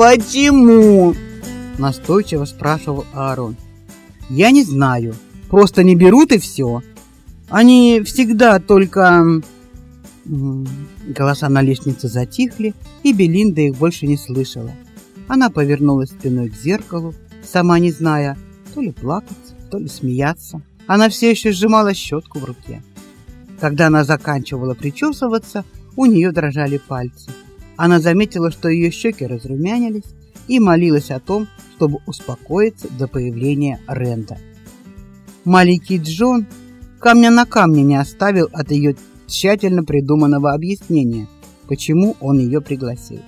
«Почему?» – настойчиво спрашивал Аарон. «Я не знаю. Просто не берут и все. Они всегда только...» Голоса на лестнице затихли, и Белинда их больше не слышала. Она повернулась спиной к зеркалу, сама не зная, то ли плакать, то ли смеяться. Она все еще сжимала щетку в руке. Когда она заканчивала причесываться, у нее дрожали пальцы. Она заметила, что ее щеки разрумянились, и молилась о том, чтобы успокоиться до появления Ренда. Маленький Джон камня на камне не оставил от ее тщательно придуманного объяснения, почему он ее пригласил.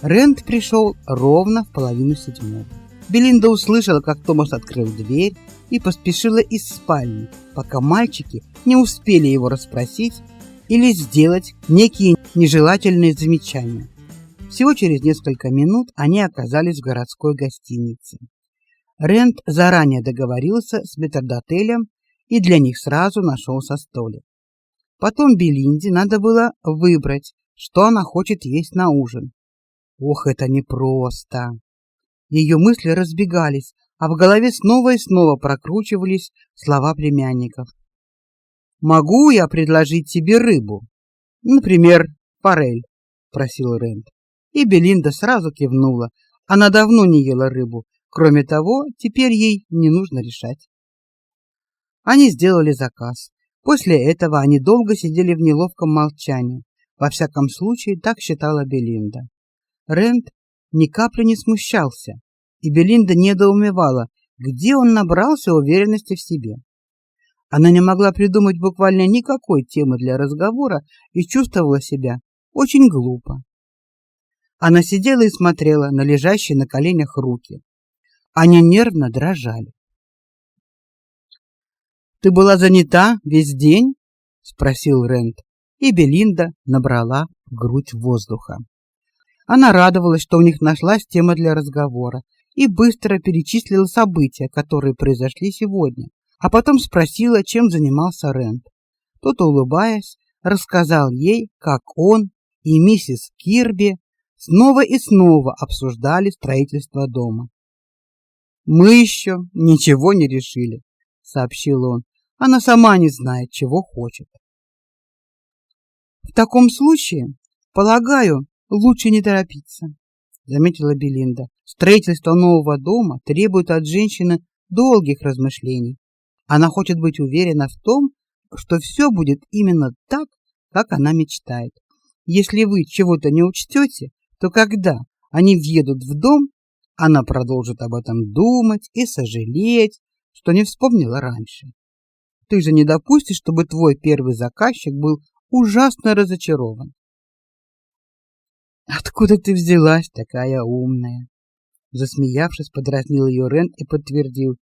Рент пришел ровно в половину седьмого. Белинда услышала, как Томас открыл дверь и поспешила из спальни, пока мальчики не успели его расспросить или сделать некие нежелательные замечания. Всего через несколько минут они оказались в городской гостинице. Рент заранее договорился с метрдотелем и для них сразу нашелся столик. Потом Белинде надо было выбрать, что она хочет есть на ужин. Ох, это непросто. Ее мысли разбегались, а в голове снова и снова прокручивались слова племянников. Могу я предложить тебе рыбу? Например, форель, просил Рент. И Белинда сразу кивнула. Она давно не ела рыбу. Кроме того, теперь ей не нужно решать. Они сделали заказ. После этого они долго сидели в неловком молчании. Во всяком случае, так считала Белинда. Рент ни капли не смущался, и Белинда недоумевала, где он набрался уверенности в себе. Она не могла придумать буквально никакой темы для разговора и чувствовала себя очень глупо. Она сидела и смотрела на лежащие на коленях руки. Они нервно дрожали. Ты была занята весь день? спросил Рент, и Белинда набрала в грудь воздуха. Она радовалась, что у них нашлась тема для разговора, и быстро перечислила события, которые произошли сегодня а потом спросила, чем занимался Рент. Тот, улыбаясь, рассказал ей, как он и миссис Кирби снова и снова обсуждали строительство дома. Мы еще ничего не решили, сообщил он. Она сама не знает, чего хочет. В таком случае, полагаю, лучше не торопиться, заметила Белинда. Строительство нового дома требует от женщины долгих размышлений. Она хочет быть уверена в том, что все будет именно так, как она мечтает. Если вы чего-то не учтете, то когда они въедут в дом, она продолжит об этом думать и сожалеть, что не вспомнила раньше. Ты же не допустишь, чтобы твой первый заказчик был ужасно разочарован. Откуда ты взялась такая умная? Засмеявшись, подразнил ее Рен и подтвердил: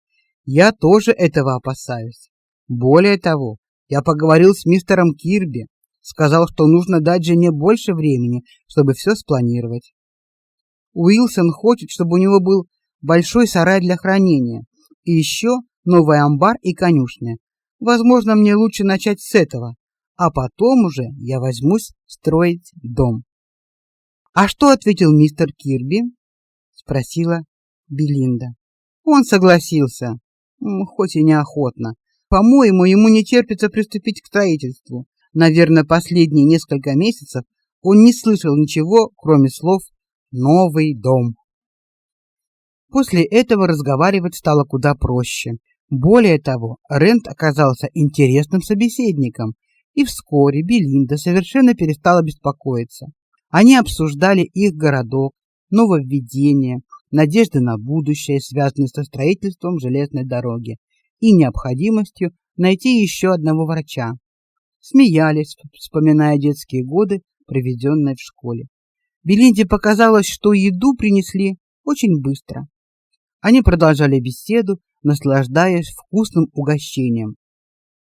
я тоже этого опасаюсь. Более того, я поговорил с мистером Кирби, сказал, что нужно дать жене больше времени, чтобы все спланировать. Уилсон хочет, чтобы у него был большой сарай для хранения и еще новый амбар и конюшня. Возможно, мне лучше начать с этого, а потом уже я возьмусь строить дом. А что ответил мистер Кирби? спросила Белинда. Он согласился хоть и неохотно. По-моему, ему не терпится приступить к строительству. Наверное, последние несколько месяцев он не слышал ничего, кроме слов «новый дом». После этого разговаривать стало куда проще. Более того, Рент оказался интересным собеседником, и вскоре Белинда совершенно перестала беспокоиться. Они обсуждали их городок, нововведения, надежды на будущее, связанные со строительством железной дороги и необходимостью найти еще одного врача. Смеялись, вспоминая детские годы, проведенной в школе. Белинде показалось, что еду принесли очень быстро. Они продолжали беседу, наслаждаясь вкусным угощением.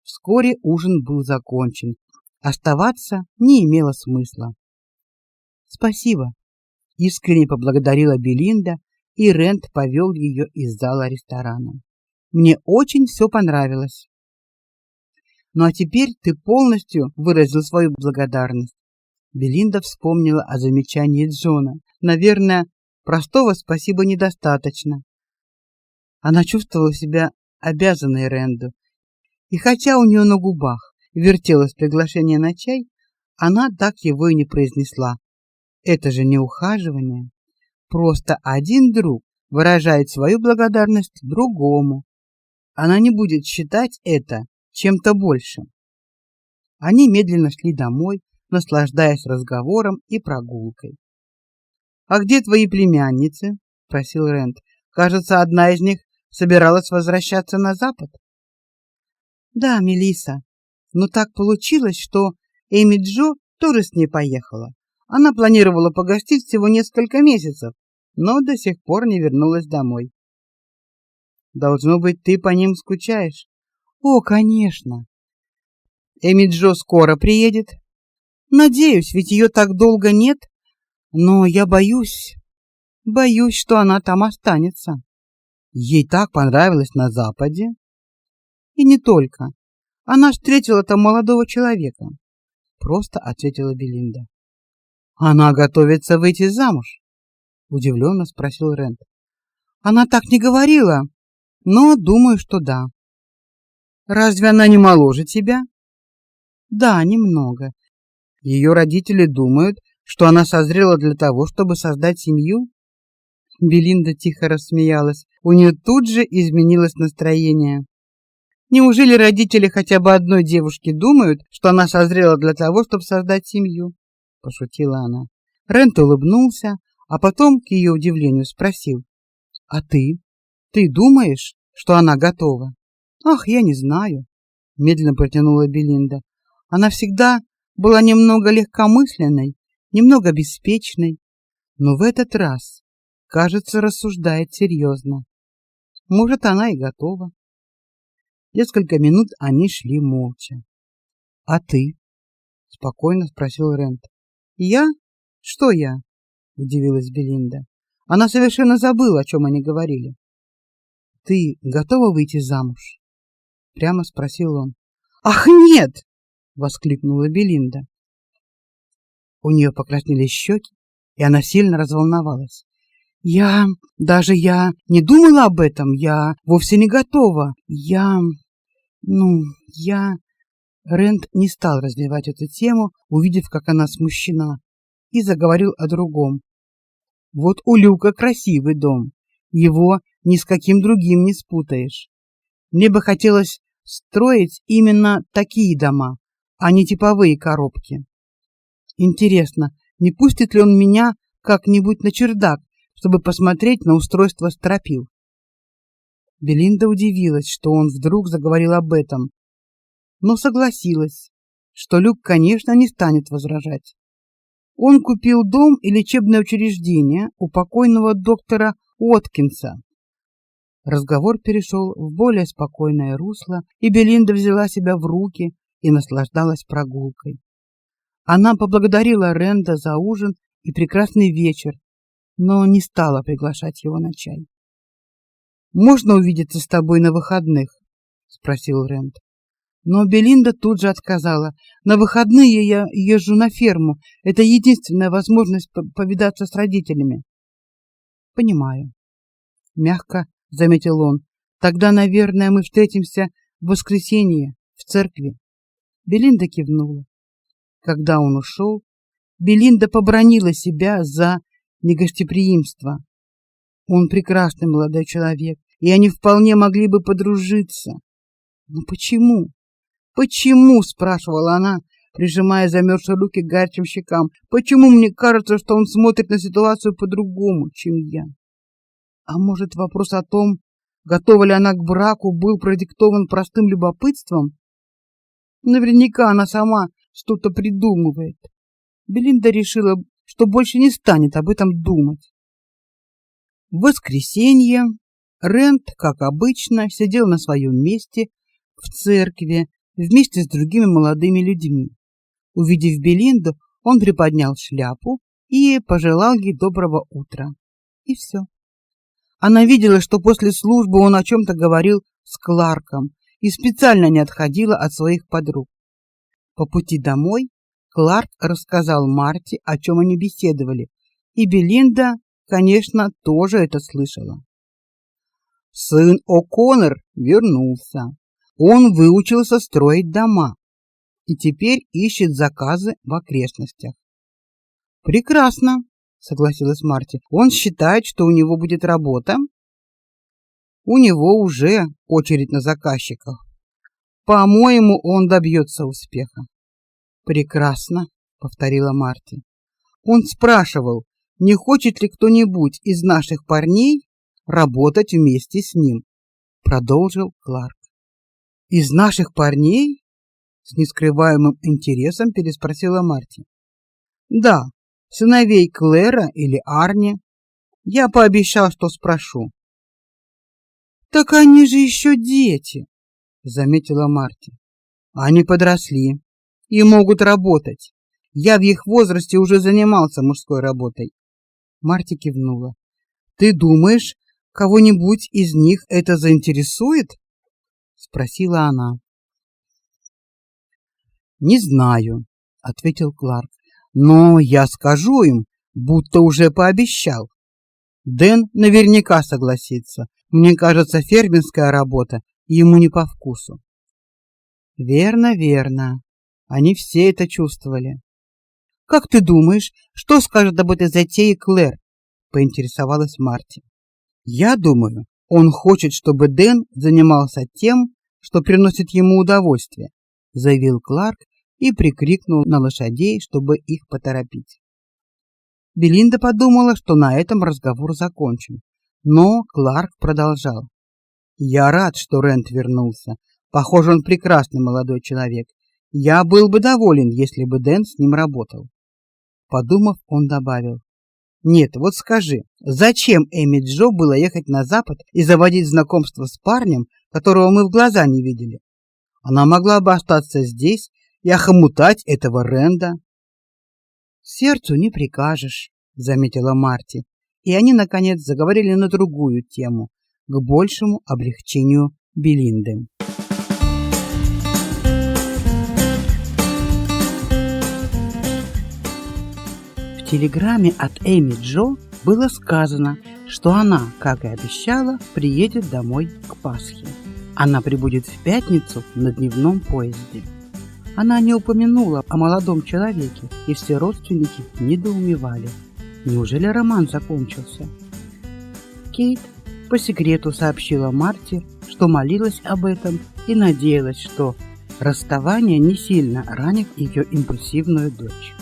Вскоре ужин был закончен. Оставаться не имело смысла. Спасибо, искренне поблагодарила Белинда, и Рент повел ее из зала ресторана. Мне очень все понравилось. Ну а теперь ты полностью выразил свою благодарность. Белинда вспомнила о замечании Джона. Наверное, простого спасибо недостаточно. Она чувствовала себя обязанной Ренду. И хотя у нее на губах вертелось приглашение на чай, она так его и не произнесла. Это же не ухаживание. Просто один друг выражает свою благодарность другому. Она не будет считать это чем-то большим. Они медленно шли домой, наслаждаясь разговором и прогулкой. А где твои племянницы? спросил Рент. Кажется, одна из них собиралась возвращаться на запад. Да, Мелиса. Но так получилось, что Эми Джо тоже с ней поехала. Она планировала погостить всего несколько месяцев, но до сих пор не вернулась домой. Должно быть, ты по ним скучаешь. О, конечно. Эми Джо скоро приедет. Надеюсь, ведь ее так долго нет. Но я боюсь, боюсь, что она там останется. Ей так понравилось на западе. И не только. Она встретила там молодого человека. Просто ответила Белинда. Она готовится выйти замуж? Удивленно спросил Рент. Она так не говорила, но думаю, что да. Разве она не моложе тебя? Да, немного. Ее родители думают, что она созрела для того, чтобы создать семью. Белинда тихо рассмеялась. У нее тут же изменилось настроение. Неужели родители хотя бы одной девушки думают, что она созрела для того, чтобы создать семью? пошутила она. Рент улыбнулся, а потом, к ее удивлению, спросил: "А ты? Ты думаешь, что она готова?" "Ах, я не знаю", медленно протянула Белинда. Она всегда была немного легкомысленной, немного беспечной, но в этот раз, кажется, рассуждает серьезно. Может, она и готова. Несколько минут они шли молча. А ты? спокойно спросил Рент. Я? Что я? Удивилась Белинда. Она совершенно забыла, о чем они говорили. Ты готова выйти замуж? прямо спросил он. Ах, нет! воскликнула Белинда. У нее покраснели щеки, и она сильно разволновалась. Я даже я не думала об этом, я вовсе не готова. Я ну, я Рент не стал развивать эту тему, увидев, как она смущена, и заговорил о другом. Вот у Люка красивый дом. Его ни с каким другим не спутаешь. Мне бы хотелось строить именно такие дома, а не типовые коробки. Интересно, не пустит ли он меня как-нибудь на чердак, чтобы посмотреть на устройство стропил? Белинда удивилась, что он вдруг заговорил об этом, но согласилась, что Люк, конечно, не станет возражать. Он купил дом и лечебное учреждение у покойного доктора Уоткинса. Разговор перешел в более спокойное русло, и Белинда взяла себя в руки и наслаждалась прогулкой. Она поблагодарила Ренда за ужин и прекрасный вечер, но не стала приглашать его на чай. Можно увидеться с тобой на выходных, спросил Рент. Но Белинда тут же отказала. На выходные я езжу на ферму. Это единственная возможность повидаться с родителями. Понимаю, мягко заметил он. Тогда, наверное, мы встретимся в воскресенье в церкви. Белинда кивнула. Когда он ушел, Белинда побронила себя за негостеприимство. Он прекрасный молодой человек, и они вполне могли бы подружиться. Но почему? Почему, спрашивала она, прижимая замерзшие руки к горячим щекам. Почему мне кажется, что он смотрит на ситуацию по-другому, чем я? А может, вопрос о том, готова ли она к браку, был продиктован простым любопытством? Наверняка она сама что-то придумывает. Белинда решила, что больше не станет об этом думать. В воскресенье Рент, как обычно, сидел на своем месте в церкви вместе с другими молодыми людьми. Увидев Белинду, он приподнял шляпу и пожелал ей доброго утра. И все. Она видела, что после службы он о чем то говорил с Кларком и специально не отходила от своих подруг. По пути домой Кларк рассказал Марте, о чем они беседовали, и Белинда, конечно, тоже это слышала. Сын О'Коннор вернулся. Он выучился строить дома и теперь ищет заказы в окрестностях. Прекрасно, согласилась Марти. Он считает, что у него будет работа. У него уже очередь на заказчиков. По-моему, он добьется успеха. Прекрасно, повторила Марти. Он спрашивал, не хочет ли кто-нибудь из наших парней работать вместе с ним, продолжил Кларк. Из наших парней? с нескрываемым интересом переспросила Марти. Да, сыновей Клэра или Арни. Я пообещал, что спрошу. Так они же еще дети, заметила Марти. Они подросли и могут работать. Я в их возрасте уже занимался мужской работой. Марти кивнула. Ты думаешь, кого-нибудь из них это заинтересует? Спросила она. Не знаю, ответил Кларк. Но я скажу им, будто уже пообещал. Дэн наверняка согласится. Мне кажется, фермерская работа ему не по вкусу. Верно, верно. Они все это чувствовали. Как ты думаешь, что скажет об этой затее Клэр? поинтересовалась Марти. Я думаю, он хочет, чтобы Дэн занимался тем, что приносит ему удовольствие, заявил Кларк и прикрикнул на лошадей, чтобы их поторопить. Белинда подумала, что на этом разговор закончен, но Кларк продолжал: "Я рад, что Рент вернулся. Похоже, он прекрасный молодой человек. Я был бы доволен, если бы Дэн с ним работал". Подумав, он добавил: "Нет, вот скажи, зачем Эми Джо было ехать на запад и заводить знакомство с парнем, которого мы в глаза не видели? Она могла бы остаться здесь и охомутать этого Ренда. Сердцу не прикажешь, заметила Марти, и они наконец заговорили на другую тему, к большему облегчению Белинды. Телеграмме от Эми Джо было сказано, что она, как и обещала, приедет домой к Пасхе. Она прибудет в пятницу на дневном поезде. Она не упомянула о молодом человеке, и все родственники недоумевали. Неужели роман закончился? Кейт по секрету сообщила Марте, что молилась об этом и надеялась, что расставание не сильно ранит ее импульсивную дочь.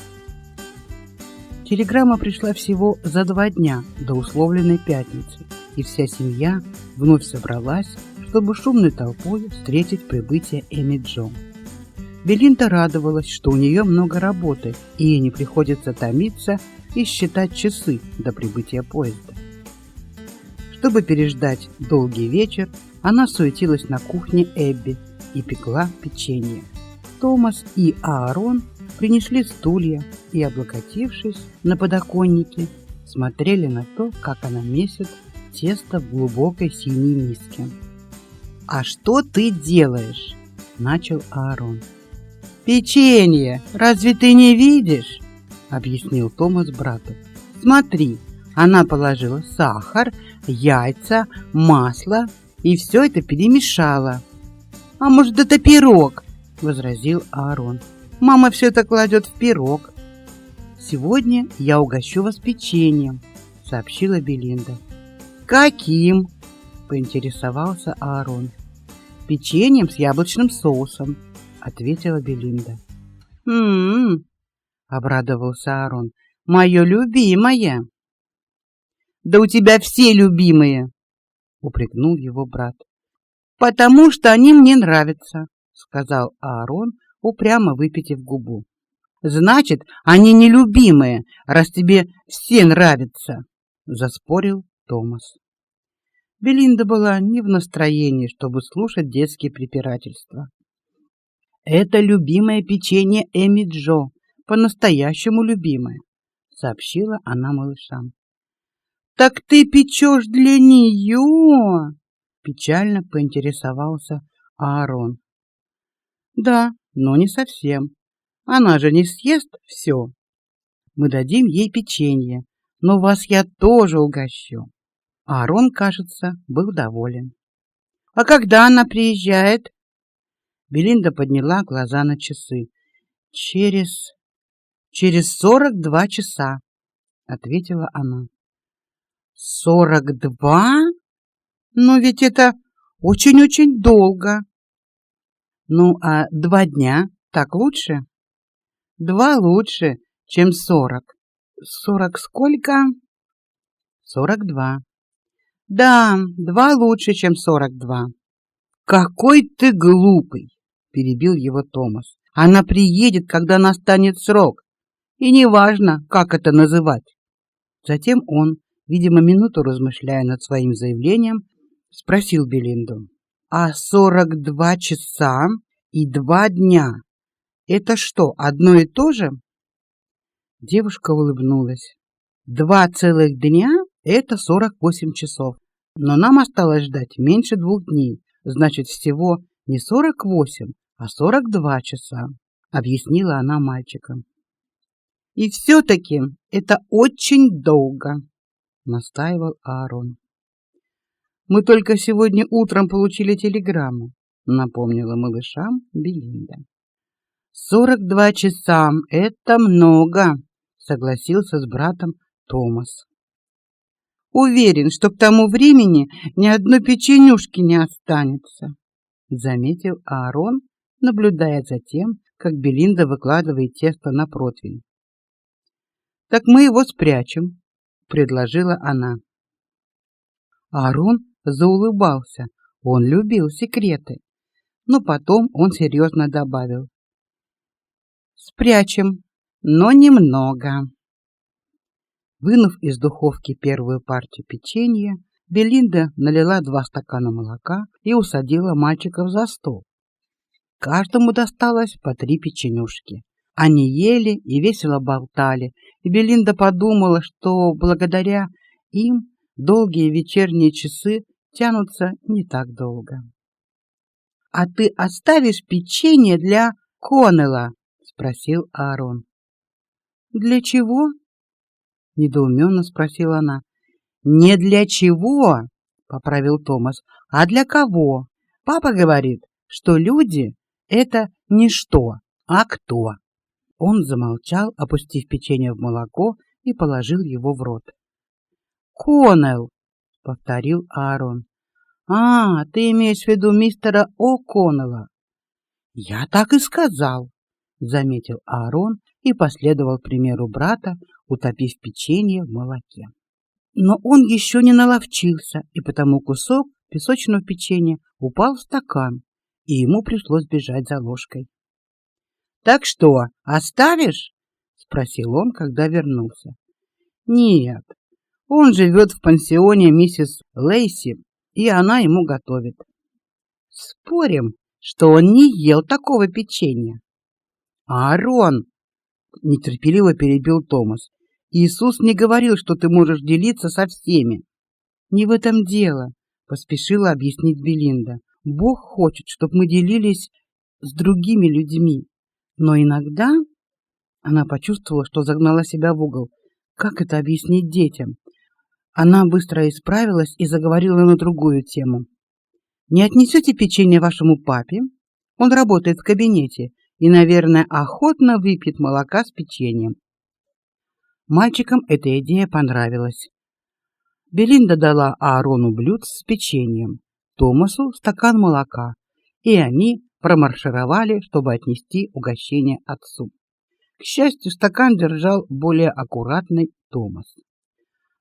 Телеграмма пришла всего за два дня до условленной пятницы, и вся семья вновь собралась, чтобы шумной толпой встретить прибытие Эми Джо. Белинда радовалась, что у нее много работы, и ей не приходится томиться и считать часы до прибытия поезда. Чтобы переждать долгий вечер, она суетилась на кухне Эбби и пекла печенье. Томас и Аарон принесли стулья и, облокотившись на подоконнике, смотрели на то, как она месит тесто в глубокой синей миске. «А что ты делаешь?» – начал Аарон. Печенье, разве ты не видишь? объяснил Томас брату. Смотри, она положила сахар, яйца, масло и все это перемешала. А может, это пирог? возразил Аарон. Мама все это кладет в пирог. Сегодня я угощу вас печеньем, сообщила Белинда. Каким? поинтересовался Аарон. Печеньем с яблочным соусом, ответила Белинда. М-м, обрадовался Арон. Мое любимое. Да у тебя все любимые, упрекнул его брат. Потому что они мне нравятся, сказал Аарон, упрямо выпитив губу. Значит, они нелюбимые, раз тебе все нравятся, заспорил Томас. Белинда была не в настроении, чтобы слушать детские препирательства. Это любимое печенье Эми Джо, по-настоящему любимое, сообщила она малышам. Так ты печешь для нее? печально поинтересовался Аарон. Да, но не совсем. Она же не съест все. Мы дадим ей печенье, но вас я тоже угощу. Аарон, кажется, был доволен. А когда она приезжает? Белинда подняла глаза на часы. Через через сорок два часа, ответила она. Сорок два? Но ведь это очень-очень долго. Ну, а два дня так лучше? Два лучше, чем сорок. Сорок сколько? Сорок два. Да, два лучше, чем сорок два. Какой ты глупый, перебил его Томас. Она приедет, когда настанет срок, и неважно, как это называть. Затем он, видимо, минуту размышляя над своим заявлением, спросил Белинду: "А сорок два часа и два дня это что, одно и то же?" Девушка улыбнулась. Два целых дня это сорок восемь часов. Но нам осталось ждать меньше двух дней. Значит, всего не сорок восемь, а сорок два часа, объяснила она мальчикам. И все таки это очень долго, настаивал Аарон. Мы только сегодня утром получили телеграмму, напомнила малышам Белинда. Сорок два часа это много, согласился с братом Томас. Уверен, что к тому времени ни одной печенюшки не останется, заметил Аарон, наблюдая за тем, как Белинда выкладывает тесто на противень. Так мы его спрячем, предложила она. Аарон заулыбался. Он любил секреты. Но потом он серьезно добавил: "Спрячем, но немного". Вынув из духовки первую партию печенья, Белинда налила два стакана молока и усадила мальчиков за стол. Каждому досталось по три печенюшки. Они ели и весело болтали, и Белинда подумала, что благодаря им долгие вечерние часы тянутся не так долго. А ты оставишь печенье для Конела? спросил Аарон. Для чего? недоуменно спросила она. Не для чего, поправил Томас, а для кого? Папа говорит, что люди это не что, а кто. Он замолчал, опустив печенье в молоко и положил его в рот. Коннелл, повторил Аарон. А, ты имеешь в виду мистера О'Коннелла? Я так и сказал, заметил Аарон и последовал примеру брата, утопив печенье в молоке. Но он еще не наловчился, и потому кусок песочного печенья упал в стакан, и ему пришлось бежать за ложкой. Так что, оставишь? спросил он, когда вернулся. Нет. Он живет в пансионе миссис Лейси, и она ему готовит. Спорим, что он не ел такого печенья. Аарон, нетерпеливо перебил Томас. Иисус не говорил, что ты можешь делиться со всеми. Не в этом дело, поспешила объяснить Белинда. Бог хочет, чтобы мы делились с другими людьми. Но иногда она почувствовала, что загнала себя в угол. Как это объяснить детям? Она быстро исправилась и заговорила на другую тему. Не отнесете печенье вашему папе? Он работает в кабинете и, наверное, охотно выпьет молока с печеньем. Мальчикам эта идея понравилась. Белинда дала Аарону блюд с печеньем, Томасу стакан молока, и они промаршировали, чтобы отнести угощение отцу. К счастью, стакан держал более аккуратный Томас.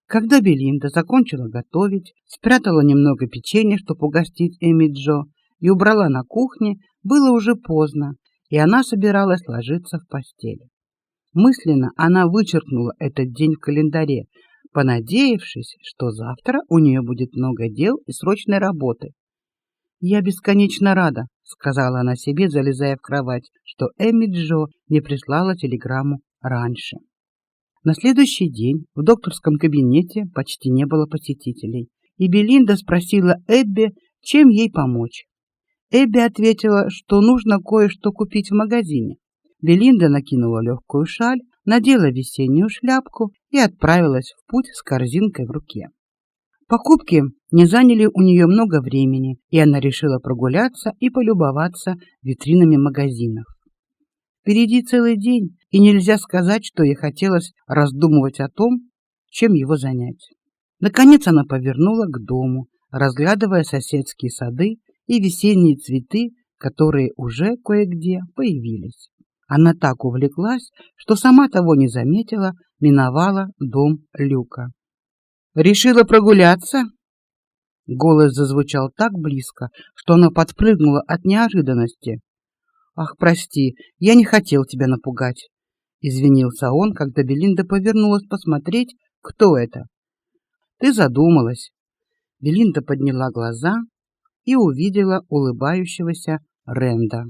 Когда Белинда закончила готовить, спрятала немного печенья, чтобы угостить Эми Джо, и убрала на кухне, было уже поздно, и она собиралась ложиться в постель. Мысленно она вычеркнула этот день в календаре, понадеявшись, что завтра у нее будет много дел и срочной работы. Я бесконечно рада, сказала она себе, залезая в кровать, что Эми Джо не прислала телеграмму раньше. На следующий день в докторском кабинете почти не было посетителей, и Белинда спросила Эбби, чем ей помочь. Эбби ответила, что нужно кое-что купить в магазине. Белинда накинула легкую шаль, надела весеннюю шляпку и отправилась в путь с корзинкой в руке. Покупки не заняли у нее много времени, и она решила прогуляться и полюбоваться витринами магазинов. Впереди целый день, и нельзя сказать, что ей хотелось раздумывать о том, чем его занять. Наконец она повернула к дому, разглядывая соседские сады и весенние цветы, которые уже кое-где появились. Она так увлеклась, что сама того не заметила, миновала дом Люка. Решила прогуляться? Голос зазвучал так близко, что она подпрыгнула от неожиданности. Ах, прости, я не хотел тебя напугать, извинился он, когда Белинда повернулась посмотреть, кто это. Ты задумалась. Белинда подняла глаза и увидела улыбающегося Ренда.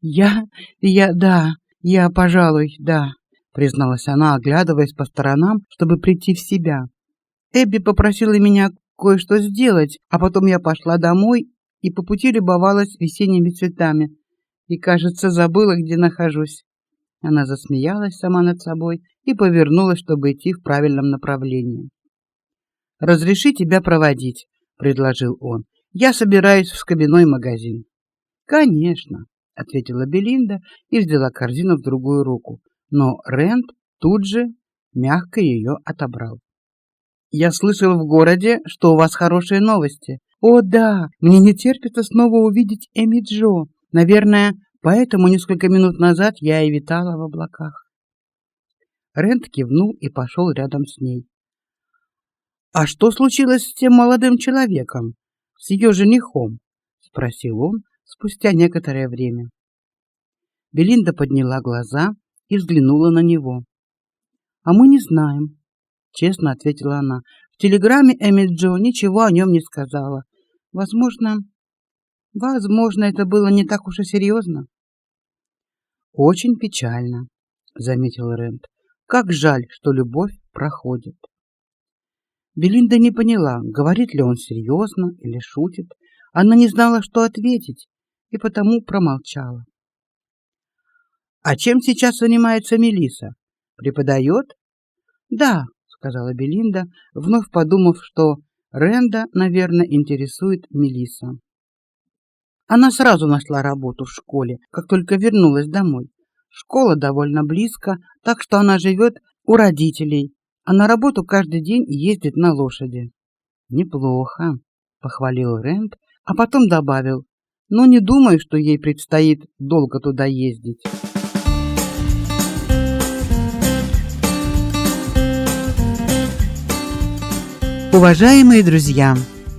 Я, я, да, я, пожалуй, да, призналась она, оглядываясь по сторонам, чтобы прийти в себя. Эбби попросила меня кое-что сделать, а потом я пошла домой и по пути любовалась весенними цветами. И, кажется, забыла, где нахожусь. Она засмеялась сама над собой и повернулась, чтобы идти в правильном направлении. Разреши тебя проводить, предложил он. Я собираюсь в скобяной магазин. Конечно, ответила Белинда и взяла корзину в другую руку, но Рент тут же мягко ее отобрал. Я слышал в городе, что у вас хорошие новости. О, да, мне не терпится снова увидеть Эми Джо. Наверное, поэтому несколько минут назад я и витала в облаках. Рент кивнул и пошел рядом с ней. А что случилось с тем молодым человеком? с ее женихом? спросил он спустя некоторое время. Белинда подняла глаза и взглянула на него. А мы не знаем, честно ответила она. В телеграмме Эми Джо ничего о нем не сказала. Возможно, возможно, это было не так уж и серьезно. Очень печально, заметил Рент. Как жаль, что любовь проходит. Белинда не поняла, говорит ли он серьезно или шутит. Она не знала, что ответить, и потому промолчала. А чем сейчас занимается Мелиса? Преподает? Да, сказала Белинда, вновь подумав, что Ренда, наверное, интересует Мелиса. Она сразу нашла работу в школе, как только вернулась домой. Школа довольно близко, так что она живет у родителей, а на работу каждый день ездит на лошади. Неплохо, похвалил Рент, а потом добавил: "Но не думаю, что ей предстоит долго туда ездить". Уважаемые друзья,